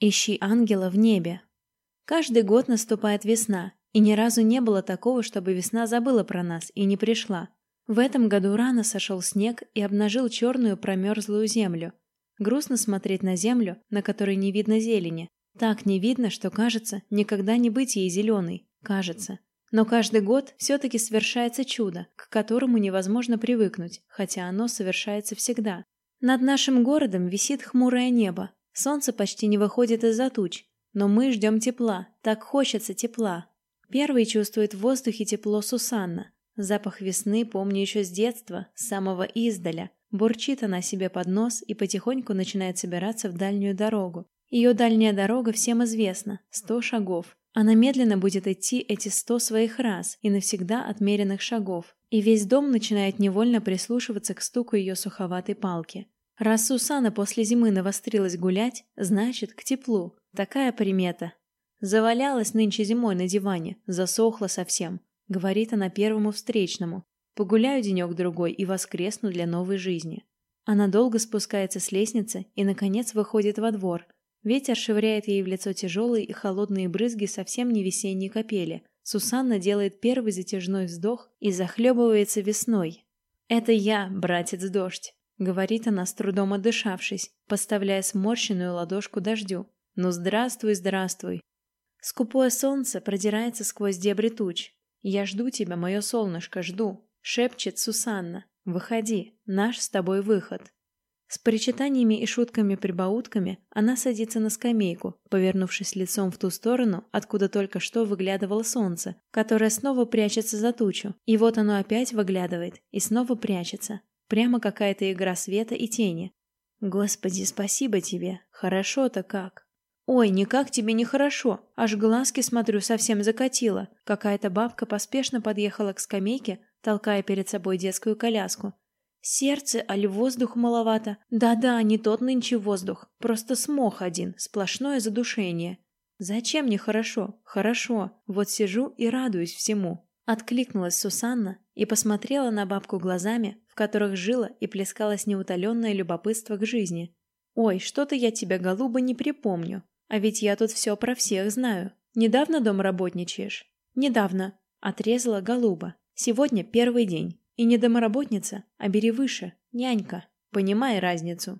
Ищи ангела в небе. Каждый год наступает весна, и ни разу не было такого, чтобы весна забыла про нас и не пришла. В этом году рано сошел снег и обнажил черную промерзлую землю. Грустно смотреть на землю, на которой не видно зелени. Так не видно, что кажется, никогда не быть ей зеленой. Кажется. Но каждый год все-таки совершается чудо, к которому невозможно привыкнуть, хотя оно совершается всегда. Над нашим городом висит хмурое небо. Солнце почти не выходит из-за туч. Но мы ждем тепла. Так хочется тепла. Первый чувствует в воздухе тепло Сусанна. Запах весны помню еще с детства, с самого издаля. Бурчит она себе под нос и потихоньку начинает собираться в дальнюю дорогу. Ее дальняя дорога всем известна – сто шагов. Она медленно будет идти эти сто своих раз и навсегда отмеренных шагов. И весь дом начинает невольно прислушиваться к стуку ее суховатой палки. Раз Сусана после зимы навострилась гулять, значит, к теплу. Такая примета. Завалялась нынче зимой на диване, засохла совсем. Говорит она первому встречному. Погуляю денек-другой и воскресну для новой жизни. Она долго спускается с лестницы и, наконец, выходит во двор. Ветер швыряет ей в лицо тяжелые и холодные брызги совсем не весенней капели. Сусанна делает первый затяжной вздох и захлебывается весной. «Это я, братец-дождь», — говорит она, с трудом отдышавшись, поставляя сморщенную ладошку дождю. «Ну, здравствуй, здравствуй». Скупое солнце продирается сквозь дебри туч, «Я жду тебя, мое солнышко, жду», — шепчет Сусанна. «Выходи, наш с тобой выход». С причитаниями и шутками-прибаутками она садится на скамейку, повернувшись лицом в ту сторону, откуда только что выглядывало солнце, которое снова прячется за тучу. И вот оно опять выглядывает и снова прячется. Прямо какая-то игра света и тени. Господи, спасибо тебе. Хорошо-то как. «Ой, никак тебе нехорошо, аж глазки, смотрю, совсем закатила». Какая-то бабка поспешно подъехала к скамейке, толкая перед собой детскую коляску. «Сердце, аль воздух маловато? Да-да, не тот нынче воздух, просто смог один, сплошное задушение». «Зачем нехорошо? Хорошо, вот сижу и радуюсь всему». Откликнулась Сусанна и посмотрела на бабку глазами, в которых жило и плескалось неутоленное любопытство к жизни. «Ой, что-то я тебя, голуба, не припомню. А ведь я тут все про всех знаю. Недавно дом работничаешь? Недавно. Отрезала голуба. Сегодня первый день. И не домоработница, а бери выше. Нянька. Понимай разницу.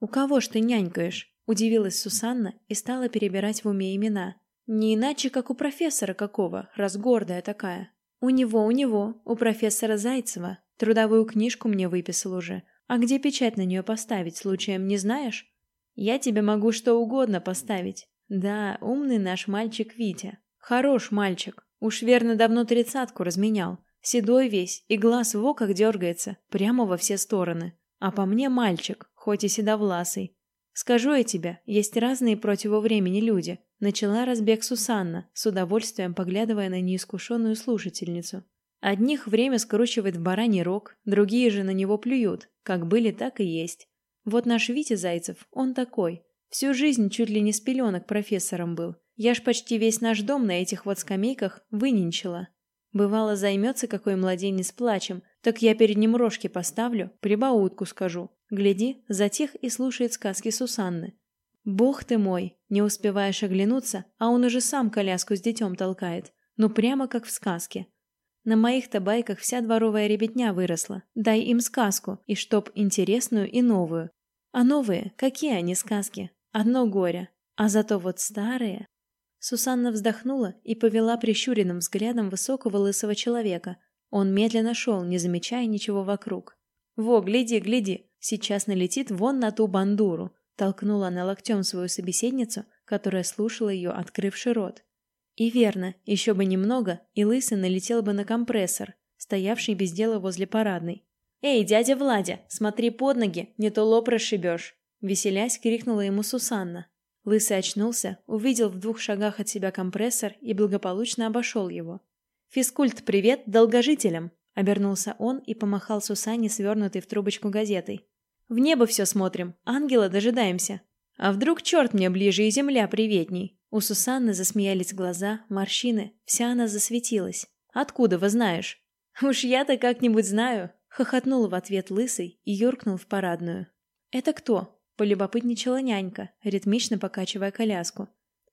У кого ж ты нянькаешь? Удивилась Сусанна и стала перебирать в уме имена. Не иначе, как у профессора какого, раз гордая такая. У него, у него, у профессора Зайцева. Трудовую книжку мне выписал уже. А где печать на нее поставить, случаем не знаешь? Я тебе могу что угодно поставить. Да, умный наш мальчик Витя. Хорош мальчик. Уж верно давно тридцатку разменял. Седой весь, и глаз в оках дергается, прямо во все стороны. А по мне мальчик, хоть и седовласый. Скажу я тебе, есть разные против времени люди. Начала разбег Сусанна, с удовольствием поглядывая на неискушенную слушательницу. Одних время скручивает в бараний рог, другие же на него плюют, как были, так и есть. Вот наш Витя Зайцев, он такой. Всю жизнь чуть ли не с пеленок профессором был. Я ж почти весь наш дом на этих вот скамейках выненчила. Бывало, займется какой младенец плачем, так я перед ним рожки поставлю, прибаутку скажу. Гляди, затих и слушает сказки Сусанны. Бог ты мой, не успеваешь оглянуться, а он уже сам коляску с детем толкает. Ну прямо как в сказке. На моих-то байках вся дворовая ребятня выросла. Дай им сказку, и чтоб интересную и новую. А новые, какие они сказки? Одно горе. А зато вот старые... Сусанна вздохнула и повела прищуренным взглядом высокого лысого человека. Он медленно шел, не замечая ничего вокруг. «Во, гляди, гляди! Сейчас налетит вон на ту бандуру!» Толкнула она локтем свою собеседницу, которая слушала ее, открывший рот. И верно, еще бы немного, и Лысый налетел бы на компрессор, стоявший без дела возле парадной. «Эй, дядя Владя, смотри под ноги, не то лоб расшибешь!» Веселясь, крикнула ему Сусанна. Лысый очнулся, увидел в двух шагах от себя компрессор и благополучно обошел его. «Физкульт, привет долгожителям!» Обернулся он и помахал Сусанне свернутой в трубочку газетой. «В небо все смотрим, ангела дожидаемся. А вдруг черт мне ближе и земля приветней?» У Сусанны засмеялись глаза, морщины, вся она засветилась. «Откуда вы знаешь?» «Уж я-то как-нибудь знаю», — хохотнул в ответ лысый и юркнул в парадную. «Это кто?» полюбопытничала нянька, ритмично покачивая коляску.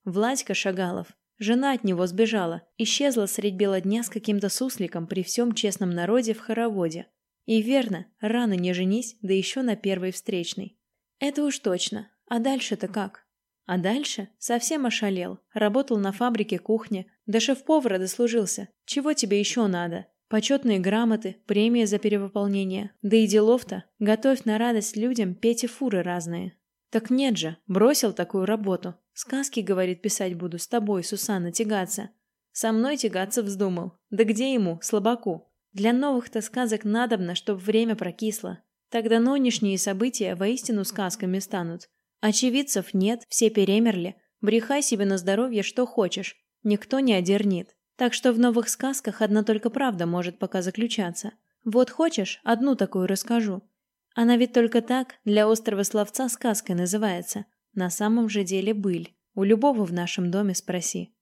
Владька Шагалов. Жена от него сбежала, исчезла средь бела дня с каким-то сусликом при всем честном народе в хороводе. И верно, рано не женись, да еще на первой встречной. Это уж точно. А дальше-то как? А дальше совсем ошалел. Работал на фабрике кухни, до шеф-повара дослужился. Чего тебе еще надо? Почетные грамоты, премии за перевыполнение. Да и делов-то. Готовь на радость людям петь и фуры разные. Так нет же, бросил такую работу. Сказки, говорит, писать буду с тобой, Сусанна, тягаться. Со мной тягаться вздумал. Да где ему, слабаку? Для новых-то сказок надобно, чтоб время прокисло. Тогда нынешние события воистину сказками станут. Очевидцев нет, все перемерли. Брехай себе на здоровье, что хочешь. Никто не одернит. Так что в новых сказках одна только правда может пока заключаться. Вот хочешь, одну такую расскажу. Она ведь только так для острого словца сказкой называется. На самом же деле быль. У любого в нашем доме спроси.